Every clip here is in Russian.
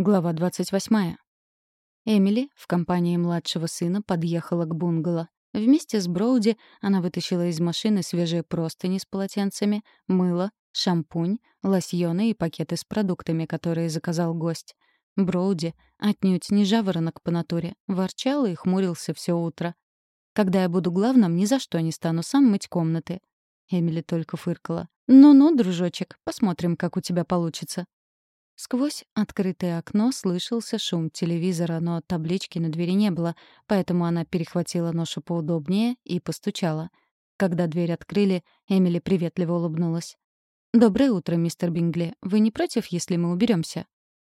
Глава 28. Эмили в компании младшего сына подъехала к бунгало. Вместе с Броуди она вытащила из машины свежие простыни с полотенцами, мыло, шампунь, лосьоны и пакеты с продуктами, которые заказал гость. Броуди, отнюдь не жаворонок по натуре, ворчал и хмурился все утро. «Когда я буду главным, ни за что не стану сам мыть комнаты». Эмили только фыркала. «Ну-ну, дружочек, посмотрим, как у тебя получится». Сквозь открытое окно слышался шум телевизора, но таблички на двери не было, поэтому она перехватила ношу поудобнее и постучала. Когда дверь открыли, Эмили приветливо улыбнулась. «Доброе утро, мистер Бингли. Вы не против, если мы уберемся?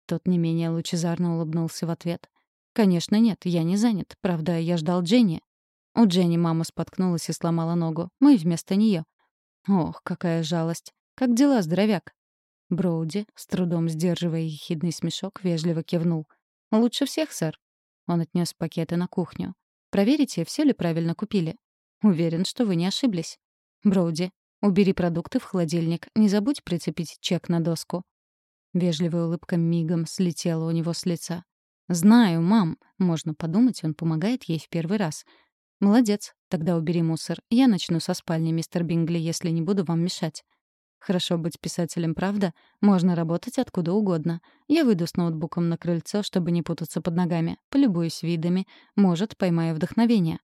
Тот не менее лучезарно улыбнулся в ответ. «Конечно нет, я не занят. Правда, я ждал Дженни». У Дженни мама споткнулась и сломала ногу. Мы вместо нее. Ох, какая жалость. Как дела, здоровяк? Броуди, с трудом сдерживая ехидный смешок, вежливо кивнул. «Лучше всех, сэр». Он отнес пакеты на кухню. «Проверите, все ли правильно купили?» «Уверен, что вы не ошиблись». «Броуди, убери продукты в холодильник. Не забудь прицепить чек на доску». Вежливая улыбка мигом слетела у него с лица. «Знаю, мам. Можно подумать, он помогает ей в первый раз. Молодец. Тогда убери мусор. Я начну со спальни, мистер Бингли, если не буду вам мешать. Хорошо быть писателем, правда? Можно работать откуда угодно. Я выйду с ноутбуком на крыльцо, чтобы не путаться под ногами. Полюбуюсь видами. Может, поймаю вдохновение.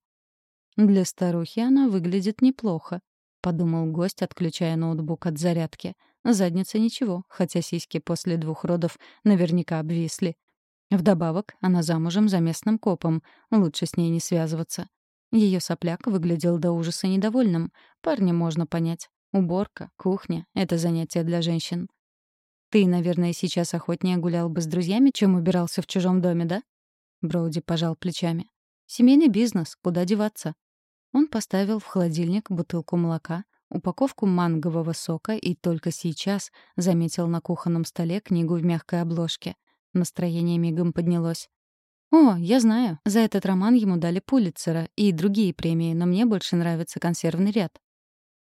Для старухи она выглядит неплохо, — подумал гость, отключая ноутбук от зарядки. Задница ничего, хотя сиськи после двух родов наверняка обвисли. Вдобавок, она замужем за местным копом. Лучше с ней не связываться. Ее сопляк выглядел до ужаса недовольным. Парня можно понять. Уборка, кухня — это занятие для женщин. «Ты, наверное, сейчас охотнее гулял бы с друзьями, чем убирался в чужом доме, да?» Броуди пожал плечами. «Семейный бизнес, куда деваться?» Он поставил в холодильник бутылку молока, упаковку мангового сока и только сейчас заметил на кухонном столе книгу в мягкой обложке. Настроение мигом поднялось. «О, я знаю, за этот роман ему дали Пулитцера и другие премии, но мне больше нравится консервный ряд».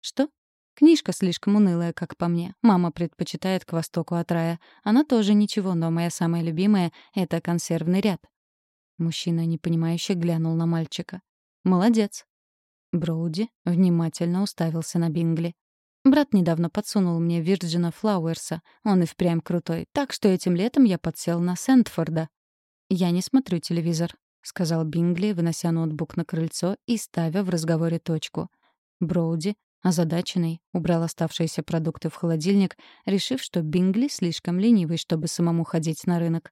«Что?» Книжка слишком унылая, как по мне. Мама предпочитает к востоку от рая. Она тоже ничего, но моя самая любимая — это консервный ряд. Мужчина, непонимающе, глянул на мальчика. «Молодец». Броуди внимательно уставился на Бингли. Брат недавно подсунул мне Вирджина Флауэрса. Он и впрямь крутой. Так что этим летом я подсел на Сентфорда. «Я не смотрю телевизор», — сказал Бингли, вынося ноутбук на крыльцо и ставя в разговоре точку. Броуди Озадаченный, убрал оставшиеся продукты в холодильник, решив, что Бингли слишком ленивый, чтобы самому ходить на рынок.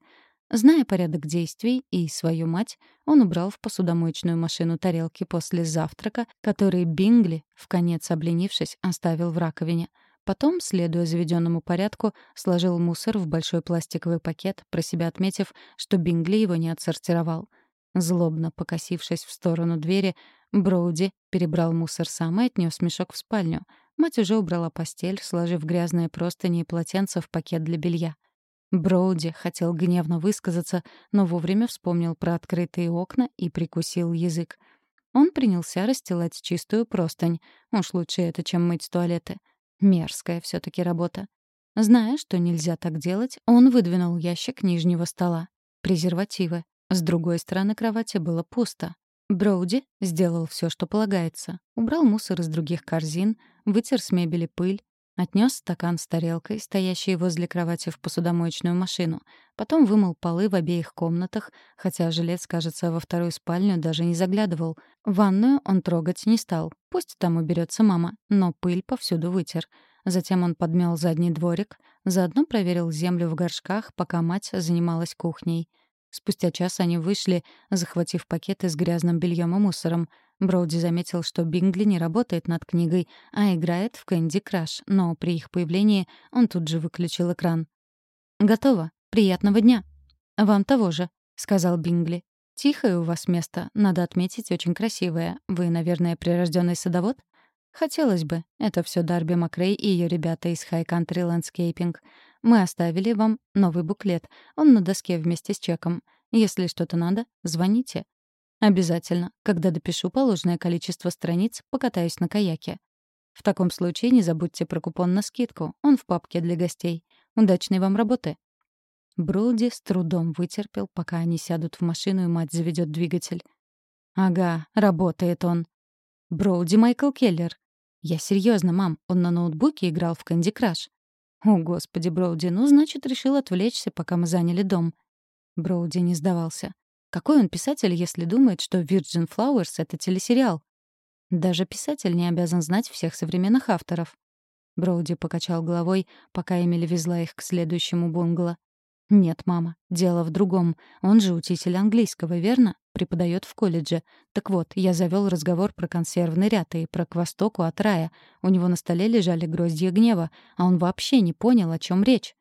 Зная порядок действий и свою мать, он убрал в посудомоечную машину тарелки после завтрака, которые Бингли, в конец обленившись, оставил в раковине. Потом, следуя заведенному порядку, сложил мусор в большой пластиковый пакет, про себя отметив, что Бингли его не отсортировал. Злобно покосившись в сторону двери, Броуди перебрал мусор сам и отнес мешок в спальню. Мать уже убрала постель, сложив грязные простыни и полотенца в пакет для белья. Броуди хотел гневно высказаться, но вовремя вспомнил про открытые окна и прикусил язык. Он принялся расстилать чистую простынь. Уж лучше это, чем мыть туалеты. Мерзкая все таки работа. Зная, что нельзя так делать, он выдвинул ящик нижнего стола. Презервативы. С другой стороны кровати было пусто. Броуди сделал все, что полагается. Убрал мусор из других корзин, вытер с мебели пыль, отнес стакан с тарелкой, стоящий возле кровати в посудомоечную машину. Потом вымыл полы в обеих комнатах, хотя жилец, кажется, во вторую спальню даже не заглядывал. Ванную он трогать не стал. Пусть там уберется мама, но пыль повсюду вытер. Затем он подмел задний дворик, заодно проверил землю в горшках, пока мать занималась кухней — Спустя час они вышли, захватив пакеты с грязным бельем и мусором. Броуди заметил, что Бингли не работает над книгой, а играет в Кэнди Краш, но при их появлении он тут же выключил экран. «Готово. Приятного дня». «Вам того же», — сказал Бингли. «Тихое у вас место, надо отметить, очень красивое. Вы, наверное, прирожденный садовод?» «Хотелось бы. Это все Дарби Макрей и ее ребята из High Country Landscaping. Мы оставили вам новый буклет. Он на доске вместе с чеком. Если что-то надо, звоните. Обязательно. Когда допишу положенное количество страниц, покатаюсь на каяке. В таком случае не забудьте про купон на скидку. Он в папке для гостей. Удачной вам работы. Броуди с трудом вытерпел, пока они сядут в машину и мать заведет двигатель. «Ага, работает он». «Броуди Майкл Келлер». «Я серьезно, мам, он на ноутбуке играл в Кэнди Краш». «О, господи, Броуди, ну, значит, решил отвлечься, пока мы заняли дом». Броуди не сдавался. Какой он писатель, если думает, что Virgin Flowers — это телесериал? Даже писатель не обязан знать всех современных авторов. Броуди покачал головой, пока Эмили везла их к следующему бунгало. «Нет, мама, дело в другом. Он же учитель английского, верно? Преподает в колледже. Так вот, я завел разговор про консервный ряд и про к востоку от рая. У него на столе лежали гроздья гнева, а он вообще не понял, о чем речь».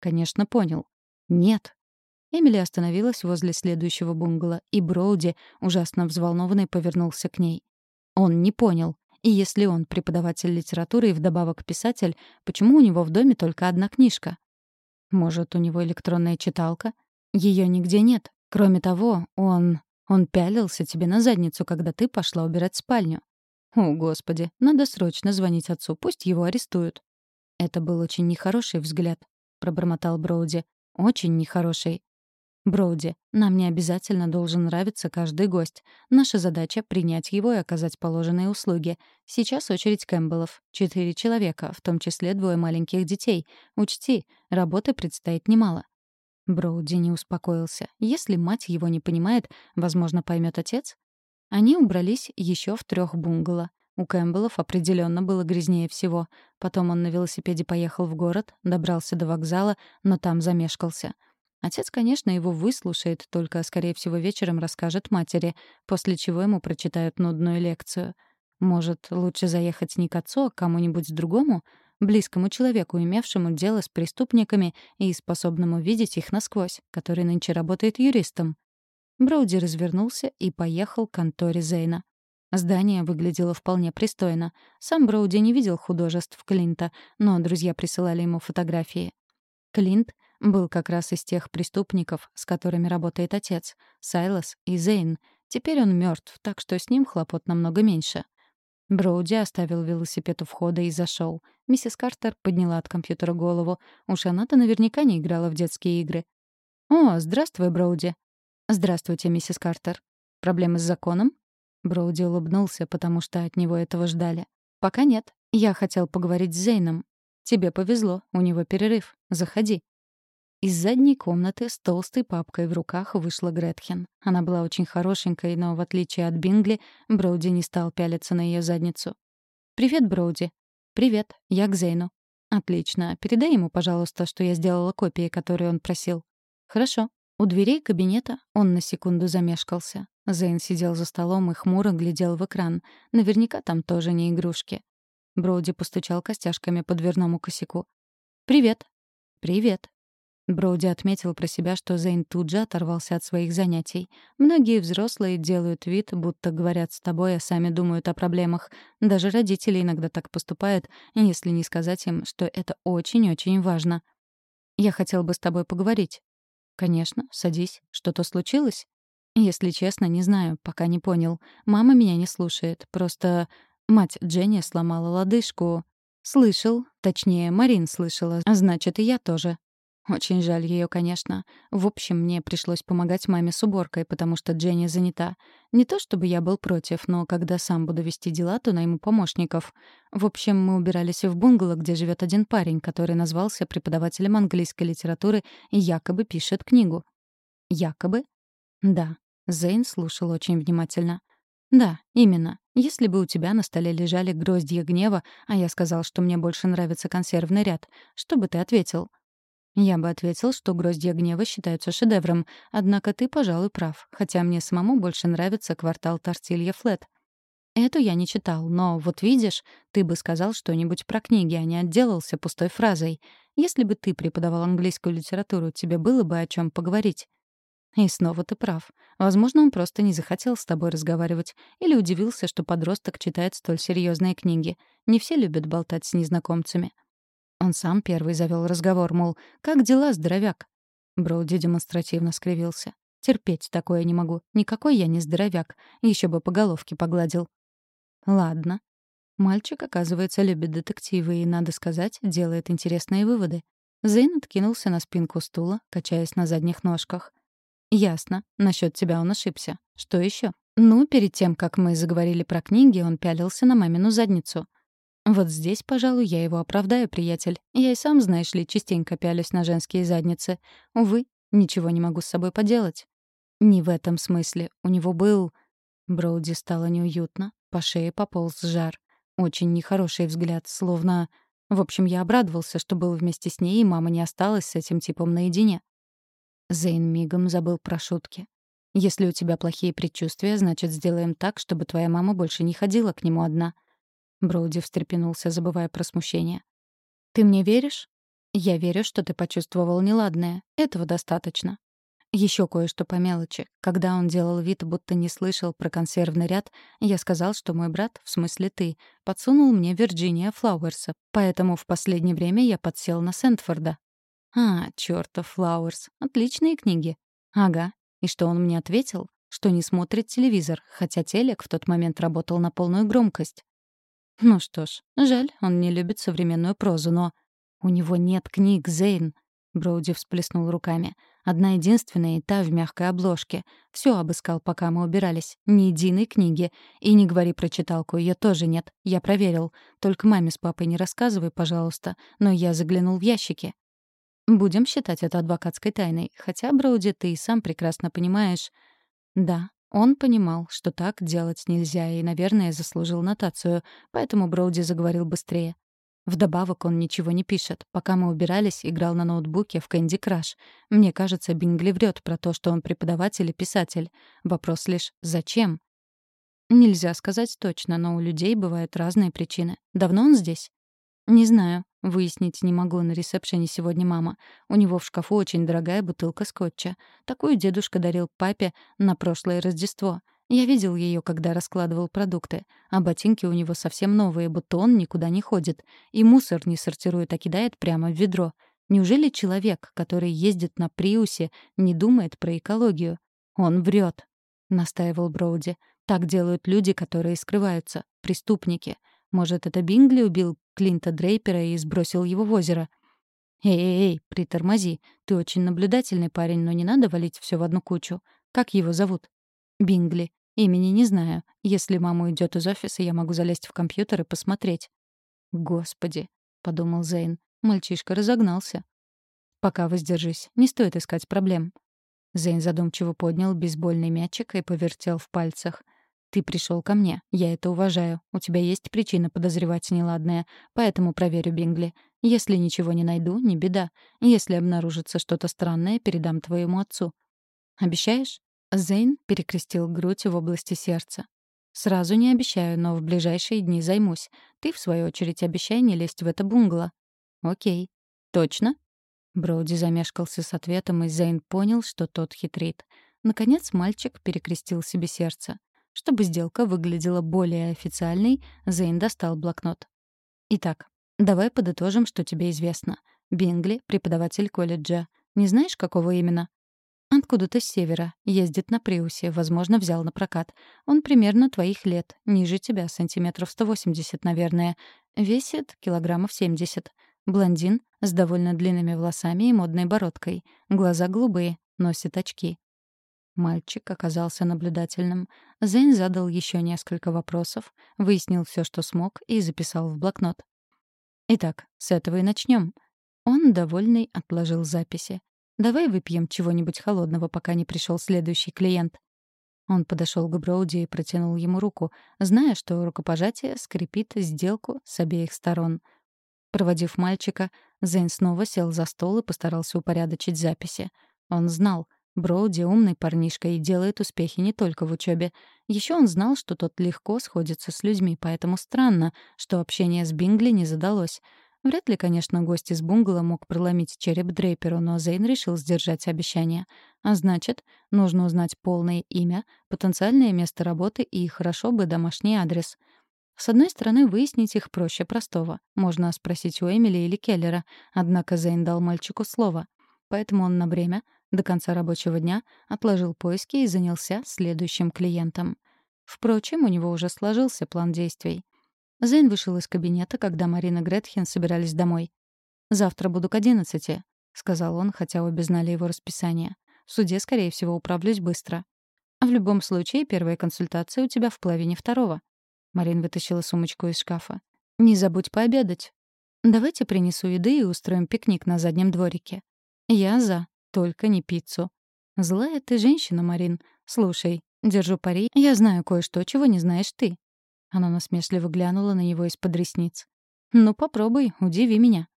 «Конечно, понял». «Нет, Эмили остановилась возле следующего бунгало, и Броуди, ужасно взволнованный, повернулся к ней. Он не понял. И если он преподаватель литературы и вдобавок писатель, почему у него в доме только одна книжка? Может, у него электронная читалка? Ее нигде нет. Кроме того, он... Он пялился тебе на задницу, когда ты пошла убирать спальню. О, Господи, надо срочно звонить отцу, пусть его арестуют. Это был очень нехороший взгляд, пробормотал Броуди. Очень нехороший. Броуди, нам не обязательно должен нравиться каждый гость. Наша задача — принять его и оказать положенные услуги. Сейчас очередь Кэмпбеллов. Четыре человека, в том числе двое маленьких детей. Учти, работы предстоит немало. Броуди не успокоился. Если мать его не понимает, возможно, поймет отец? Они убрались еще в трех бунгало. У Кэмпбеллов определенно было грязнее всего. Потом он на велосипеде поехал в город, добрался до вокзала, но там замешкался — Отец, конечно, его выслушает, только, скорее всего, вечером расскажет матери, после чего ему прочитают нудную лекцию. Может, лучше заехать не к отцу, а к кому-нибудь другому, близкому человеку, имевшему дело с преступниками и способному видеть их насквозь, который нынче работает юристом. Броуди развернулся и поехал к конторе Зейна. Здание выглядело вполне пристойно. Сам Броуди не видел художеств Клинта, но друзья присылали ему фотографии. Клинт был как раз из тех преступников, с которыми работает отец, Сайлас и Зейн. Теперь он мертв, так что с ним хлопот намного меньше. Броуди оставил велосипед у входа и зашел. Миссис Картер подняла от компьютера голову. Уж она-то наверняка не играла в детские игры. «О, здравствуй, Броуди». «Здравствуйте, миссис Картер. Проблемы с законом?» Броуди улыбнулся, потому что от него этого ждали. «Пока нет. Я хотел поговорить с Зейном. Тебе повезло, у него перерыв. Заходи». Из задней комнаты с толстой папкой в руках вышла Гретхен. Она была очень хорошенькой, но, в отличие от Бингли, Броуди не стал пялиться на ее задницу. «Привет, Броуди». «Привет, я к Зейну». «Отлично. Передай ему, пожалуйста, что я сделала копии, которые он просил». «Хорошо». У дверей кабинета он на секунду замешкался. Зейн сидел за столом и хмуро глядел в экран. Наверняка там тоже не игрушки. Броуди постучал костяшками по дверному косяку. «Привет». «Привет». Броуди отметил про себя, что Зейн тут же оторвался от своих занятий. Многие взрослые делают вид, будто говорят с тобой, а сами думают о проблемах. Даже родители иногда так поступают, если не сказать им, что это очень-очень важно. «Я хотел бы с тобой поговорить». «Конечно, садись. Что-то случилось?» «Если честно, не знаю, пока не понял. Мама меня не слушает. Просто мать Дженни сломала лодыжку». «Слышал. Точнее, Марин слышала. Значит, и я тоже. Очень жаль ее, конечно. В общем, мне пришлось помогать маме с уборкой, потому что Дженни занята. Не то чтобы я был против, но когда сам буду вести дела, то найму помощников. В общем, мы убирались в бунгало, где живет один парень, который назвался преподавателем английской литературы и якобы пишет книгу. Якобы? Да. Зейн слушал очень внимательно. «Да, именно. Если бы у тебя на столе лежали гроздья гнева, а я сказал, что мне больше нравится консервный ряд, что бы ты ответил?» Я бы ответил, что «Гроздья гнева» считаются шедевром, однако ты, пожалуй, прав, хотя мне самому больше нравится «Квартал Тортилья Флет». Эту я не читал, но вот видишь, ты бы сказал что-нибудь про книги, а не отделался пустой фразой. Если бы ты преподавал английскую литературу, тебе было бы о чем поговорить. И снова ты прав. Возможно, он просто не захотел с тобой разговаривать или удивился, что подросток читает столь серьезные книги. Не все любят болтать с незнакомцами. Он сам первый завел разговор, мол, «Как дела, здоровяк?» Броуди демонстративно скривился. «Терпеть такое не могу. Никакой я не здоровяк. Еще бы по головке погладил». «Ладно». Мальчик, оказывается, любит детективы и, надо сказать, делает интересные выводы. Зейн откинулся на спинку стула, качаясь на задних ножках. «Ясно. Насчет тебя он ошибся. Что еще? Ну, перед тем, как мы заговорили про книги, он пялился на мамину задницу. Вот здесь, пожалуй, я его оправдаю, приятель. Я и сам, знаешь ли, частенько пялюсь на женские задницы. Увы, ничего не могу с собой поделать. Не в этом смысле. У него был... Броуди стало неуютно. По шее пополз жар. Очень нехороший взгляд, словно... В общем, я обрадовался, что был вместе с ней, и мама не осталась с этим типом наедине. Зейн мигом забыл про шутки. «Если у тебя плохие предчувствия, значит, сделаем так, чтобы твоя мама больше не ходила к нему одна». Броуди встрепенулся, забывая про смущение. «Ты мне веришь?» «Я верю, что ты почувствовал неладное. Этого достаточно. Еще кое-что по мелочи. Когда он делал вид, будто не слышал про консервный ряд, я сказал, что мой брат, в смысле ты, подсунул мне Вирджиния Флауэрса, поэтому в последнее время я подсел на Сентфорда. А, чёртов Флауэрс. Отличные книги. Ага. И что он мне ответил? Что не смотрит телевизор, хотя телек в тот момент работал на полную громкость. Ну что ж, жаль, он не любит современную прозу, но... У него нет книг, Зейн. Броуди всплеснул руками. Одна единственная и та в мягкой обложке. Все обыскал, пока мы убирались. Ни единой книги. И не говори про читалку, ее тоже нет. Я проверил. Только маме с папой не рассказывай, пожалуйста. Но я заглянул в ящики. Будем считать это адвокатской тайной. Хотя, Броуди, ты и сам прекрасно понимаешь... Да, он понимал, что так делать нельзя, и, наверное, заслужил нотацию, поэтому Броуди заговорил быстрее. Вдобавок он ничего не пишет. Пока мы убирались, играл на ноутбуке в Candy Crush. Мне кажется, Бингли врет про то, что он преподаватель и писатель. Вопрос лишь «зачем?». Нельзя сказать точно, но у людей бывают разные причины. Давно он здесь? Не знаю. Выяснить не могу на ресепшене сегодня мама. У него в шкафу очень дорогая бутылка скотча. Такую дедушка дарил папе на прошлое Рождество — я видел ее, когда раскладывал продукты, а ботинки у него совсем новые, будто он никуда не ходит, и мусор не сортирует, а кидает прямо в ведро. Неужели человек, который ездит на Приусе, не думает про экологию? Он врет, настаивал Броуди. Так делают люди, которые скрываются, преступники. Может, это Бингли убил Клинта Дрейпера и сбросил его в озеро? «Эй-эй-эй, притормози. Ты очень наблюдательный парень, но не надо валить все в одну кучу. Как его зовут?» «Бингли. Имени не знаю. Если мама уйдет из офиса, я могу залезть в компьютер и посмотреть. Господи, подумал Зейн. Мальчишка разогнался. Пока воздержись, не стоит искать проблем. Зейн задумчиво поднял бейсбольный мячик и повертел в пальцах. Ты пришел ко мне. Я это уважаю. У тебя есть причина подозревать неладное, поэтому проверю Бингли. Если ничего не найду, не беда. Если обнаружится что-то странное, передам твоему отцу. Обещаешь? Зейн перекрестил грудь в области сердца. «Сразу не обещаю, но в ближайшие дни займусь. Ты, в свою очередь, обещай не лезть в это бунгало». «Окей». «Точно?» Броуди замешкался с ответом, и Зейн понял, что тот хитрит. Наконец мальчик перекрестил себе сердце. Чтобы сделка выглядела более официальной, Зейн достал блокнот. «Итак, давай подытожим, что тебе известно. Бингли — преподаватель колледжа. Не знаешь, какого именно?» Откуда-то с севера. Ездит на Приусе. Возможно, взял на прокат. Он примерно твоих лет. Ниже тебя, сантиметров 180, наверное. Весит килограммов 70. Блондин с довольно длинными волосами и модной бородкой. Глаза голубые. Носит очки. Мальчик оказался наблюдательным. Зейн задал еще несколько вопросов, выяснил все, что смог, и записал в блокнот. «Итак, с этого и начнем. Он, довольный, отложил записи. Давай выпьем чего-нибудь холодного, пока не пришел следующий клиент». Он подошел к Броуди и протянул ему руку, зная, что рукопожатие скрепит сделку с обеих сторон. Проводив мальчика, Зейн снова сел за стол и постарался упорядочить записи. Он знал, Броуди умный парнишка и делает успехи не только в учебе. Еще он знал, что тот легко сходится с людьми, поэтому странно, что общение с Бингли не задалось. Вряд ли, конечно, гость из бунгало мог проломить череп Дрейперу, но Зейн решил сдержать обещание. А значит, нужно узнать полное имя, потенциальное место работы и, хорошо бы, домашний адрес. С одной стороны, выяснить их проще простого. Можно спросить у Эмили или Келлера, однако Зейн дал мальчику слово. Поэтому он на время, до конца рабочего дня, отложил поиски и занялся следующим клиентом. Впрочем, у него уже сложился план действий. Зейн вышел из кабинета, когда Марина Гретхен собирались домой. «Завтра буду к одиннадцати», — сказал он, хотя обе знали его расписание. «В суде, скорее всего, управлюсь быстро». «А в любом случае, первая консультация у тебя в половине второго». Марин вытащила сумочку из шкафа. «Не забудь пообедать». «Давайте принесу еды и устроим пикник на заднем дворике». «Я за, только не пиццу». «Злая ты женщина, Марин. Слушай, держу пари, я знаю кое-что, чего не знаешь ты». Она насмешливо глянула на него из-под ресниц. «Ну, попробуй, удиви меня».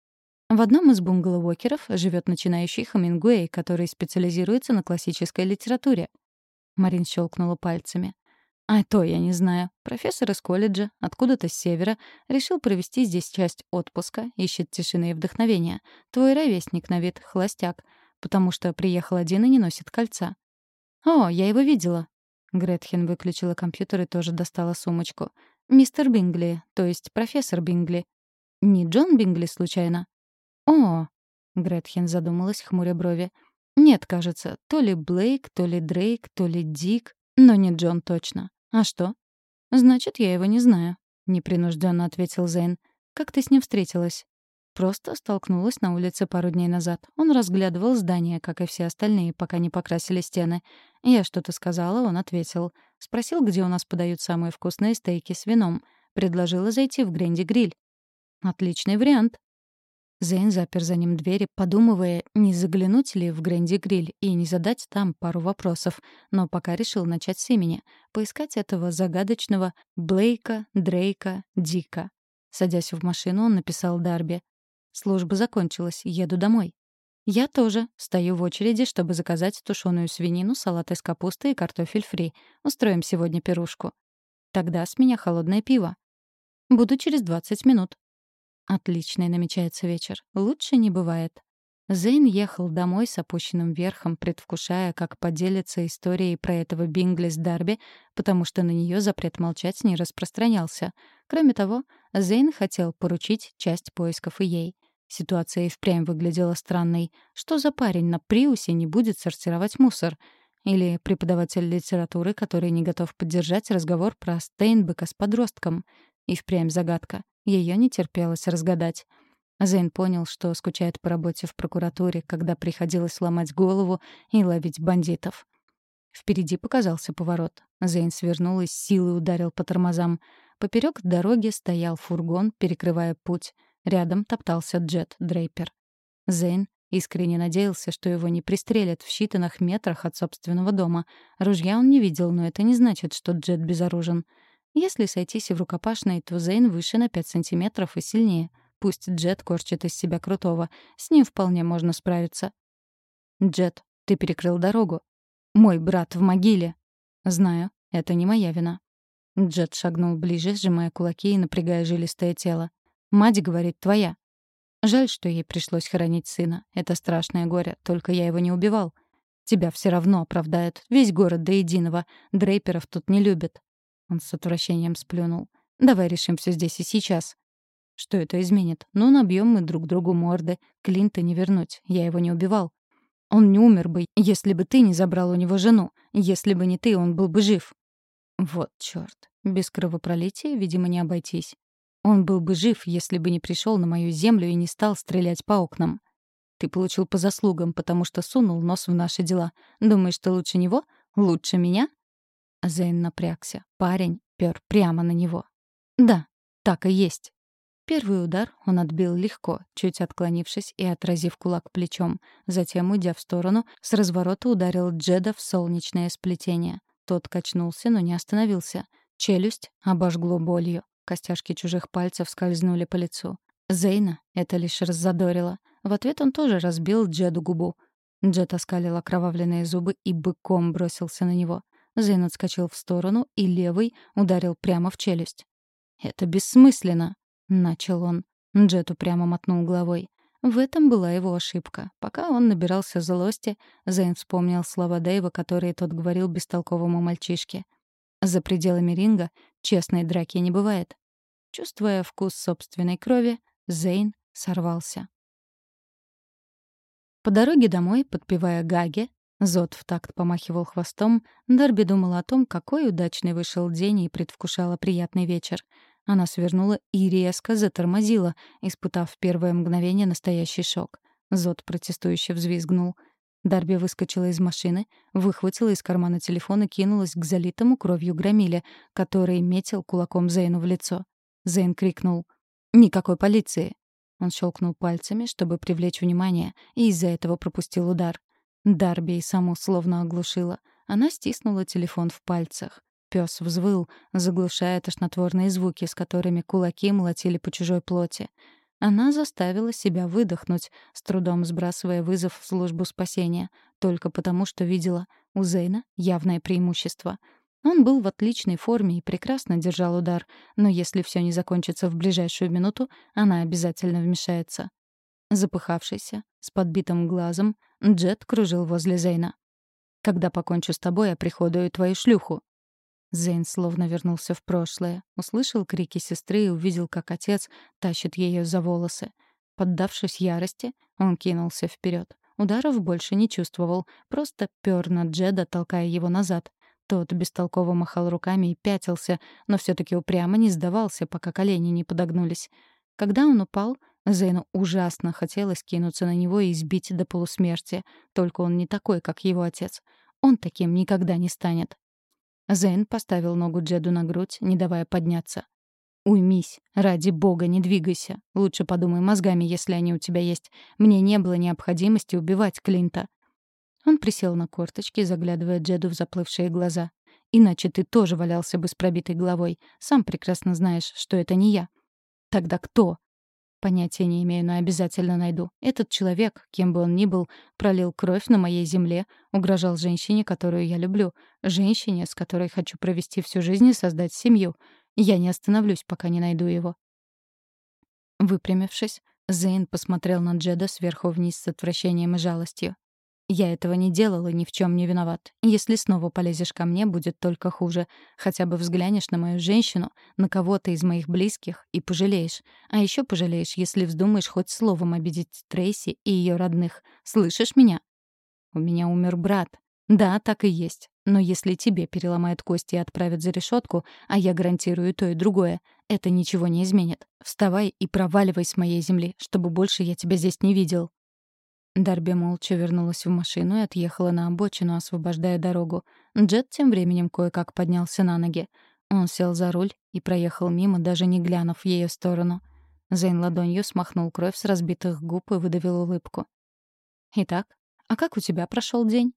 В одном из бунгало-вокеров живет начинающий Хамингуэй, который специализируется на классической литературе. Марин щелкнула пальцами. А то я не знаю. Профессор из колледжа, откуда-то с севера, решил провести здесь часть отпуска, ищет тишины и вдохновения. Твой ровесник на вид, холостяк, потому что приехал один и не носит кольца. «О, я его видела». Гретхен выключила компьютер и тоже достала сумочку. «Мистер Бингли, то есть профессор Бингли. Не Джон Бингли, случайно?» «О!» — Гретхен задумалась, хмуря брови. «Нет, кажется, то ли Блейк, то ли Дрейк, то ли Дик, но не Джон точно. «А что?» «Значит, я его не знаю», — непринужденно ответил Зейн. «Как ты с ним встретилась?» Просто столкнулась на улице пару дней назад. Он разглядывал здание, как и все остальные, пока не покрасили стены. Я что-то сказала, он ответил. Спросил, где у нас подают самые вкусные стейки с вином. Предложила зайти в Гренди Гриль. «Отличный вариант», Зейн запер за ним двери, подумывая, не заглянуть ли в Грэнди Гриль и не задать там пару вопросов, но пока решил начать с имени, поискать этого загадочного Блейка, Дрейка, Дика. Садясь в машину, он написал Дарби. «Служба закончилась, еду домой». «Я тоже. Стою в очереди, чтобы заказать тушеную свинину, салат из капусты и картофель фри. Устроим сегодня пирушку. Тогда с меня холодное пиво. Буду через 20 минут. Отличный намечается вечер. Лучше не бывает. Зейн ехал домой с опущенным верхом, предвкушая, как поделится историей про этого Бингли с Дарби, потому что на нее запрет молчать не распространялся. Кроме того, Зейн хотел поручить часть поисков и ей. Ситуация и впрямь выглядела странной. Что за парень на Приусе не будет сортировать мусор? Или преподаватель литературы, который не готов поддержать разговор про Стейнбека с подростком? И впрямь загадка. Ее не терпелось разгадать. Зейн понял, что скучает по работе в прокуратуре, когда приходилось ломать голову и ловить бандитов. Впереди показался поворот. Зейн свернул и с силой ударил по тормозам. Поперек дороги стоял фургон, перекрывая путь. Рядом топтался Джет Дрейпер. Зейн искренне надеялся, что его не пристрелят в считанных метрах от собственного дома. Ружья он не видел, но это не значит, что Джет безоружен. Если сойтись в рукопашной, то Зейн выше на 5 сантиметров и сильнее. Пусть Джет корчит из себя крутого. С ним вполне можно справиться. «Джет, ты перекрыл дорогу. Мой брат в могиле». «Знаю, это не моя вина». Джет шагнул ближе, сжимая кулаки и напрягая жилистое тело. «Мать говорит, твоя». Жаль, что ей пришлось хоронить сына. Это страшное горе, только я его не убивал. Тебя все равно оправдают. Весь город до единого. Дрейперов тут не любят. Он с отвращением сплюнул. «Давай решим все здесь и сейчас». «Что это изменит? Ну, набьем мы друг другу морды. Клинта не вернуть. Я его не убивал. Он не умер бы, если бы ты не забрал у него жену. Если бы не ты, он был бы жив». Вот чёрт. Без кровопролития, видимо, не обойтись. Он был бы жив, если бы не пришел на мою землю и не стал стрелять по окнам. Ты получил по заслугам, потому что сунул нос в наши дела. Думаешь, что лучше него? Лучше меня? Зейн напрягся. Парень пёр прямо на него. Да, так и есть. Первый удар он отбил легко, чуть отклонившись и отразив кулак плечом. Затем, уйдя в сторону, с разворота ударил Джеда в солнечное сплетение. Тот качнулся, но не остановился. Челюсть обожгло болью. Костяшки чужих пальцев скользнули по лицу. Зейна это лишь раззадорило. В ответ он тоже разбил Джеду губу. Джед оскалил окровавленные зубы и быком бросился на него. Зейн отскочил в сторону и левый ударил прямо в челюсть. «Это бессмысленно», — начал он. Джет упрямо мотнул головой. В этом была его ошибка. Пока он набирался злости, Зейн вспомнил слова Дэйва, которые тот говорил бестолковому мальчишке. «За пределами ринга честной драки не бывает». Чувствуя вкус собственной крови, Зейн сорвался. По дороге домой, подпевая Гаге, Зод в такт помахивал хвостом, Дарби думала о том, какой удачный вышел день и предвкушала приятный вечер. Она свернула и резко затормозила, испытав в первое мгновение настоящий шок. Зод протестующе взвизгнул. Дарби выскочила из машины, выхватила из кармана телефон и кинулась к залитому кровью громиле, который метил кулаком Зейну в лицо. Зейн крикнул «Никакой полиции!». Он щелкнул пальцами, чтобы привлечь внимание, и из-за этого пропустил удар. Дарби и саму словно оглушила. Она стиснула телефон в пальцах. Пес взвыл, заглушая тошнотворные звуки, с которыми кулаки молотили по чужой плоти. Она заставила себя выдохнуть, с трудом сбрасывая вызов в службу спасения, только потому, что видела у Зейна явное преимущество. Он был в отличной форме и прекрасно держал удар, но если все не закончится в ближайшую минуту, она обязательно вмешается. Запыхавшийся, с подбитым глазом, Джет кружил возле Зейна. «Когда покончу с тобой, я приходую твою шлюху», Зейн словно вернулся в прошлое, услышал крики сестры и увидел, как отец тащит ее за волосы. Поддавшись ярости, он кинулся вперед. Ударов больше не чувствовал, просто пёр на Джеда, толкая его назад. Тот бестолково махал руками и пятился, но все таки упрямо не сдавался, пока колени не подогнулись. Когда он упал, Зейну ужасно хотелось кинуться на него и избить до полусмерти, только он не такой, как его отец. Он таким никогда не станет. Зейн поставил ногу Джеду на грудь, не давая подняться. «Уймись. Ради бога, не двигайся. Лучше подумай мозгами, если они у тебя есть. Мне не было необходимости убивать Клинта». Он присел на корточки, заглядывая Джеду в заплывшие глаза. «Иначе ты тоже валялся бы с пробитой головой. Сам прекрасно знаешь, что это не я». «Тогда кто?» Понятия не имею, но обязательно найду. Этот человек, кем бы он ни был, пролил кровь на моей земле, угрожал женщине, которую я люблю, женщине, с которой хочу провести всю жизнь и создать семью. Я не остановлюсь, пока не найду его. Выпрямившись, Зейн посмотрел на Джеда сверху вниз с отвращением и жалостью. Я этого не делал и ни в чем не виноват. Если снова полезешь ко мне, будет только хуже. Хотя бы взглянешь на мою женщину, на кого-то из моих близких и пожалеешь. А еще пожалеешь, если вздумаешь хоть словом обидеть Трейси и ее родных. Слышишь меня? У меня умер брат. Да, так и есть. Но если тебе переломают кости и отправят за решетку, а я гарантирую то и другое, это ничего не изменит. Вставай и проваливай с моей земли, чтобы больше я тебя здесь не видел. Дарби молча вернулась в машину и отъехала на обочину, освобождая дорогу. Джет тем временем кое-как поднялся на ноги. Он сел за руль и проехал мимо, даже не глянув в ее сторону. Зейн ладонью смахнул кровь с разбитых губ и выдавил улыбку. «Итак, а как у тебя прошел день?»